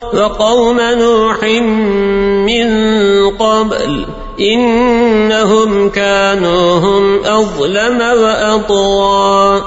وقوم نوح من قبل إنهم كانوا هم أظلم وأطغى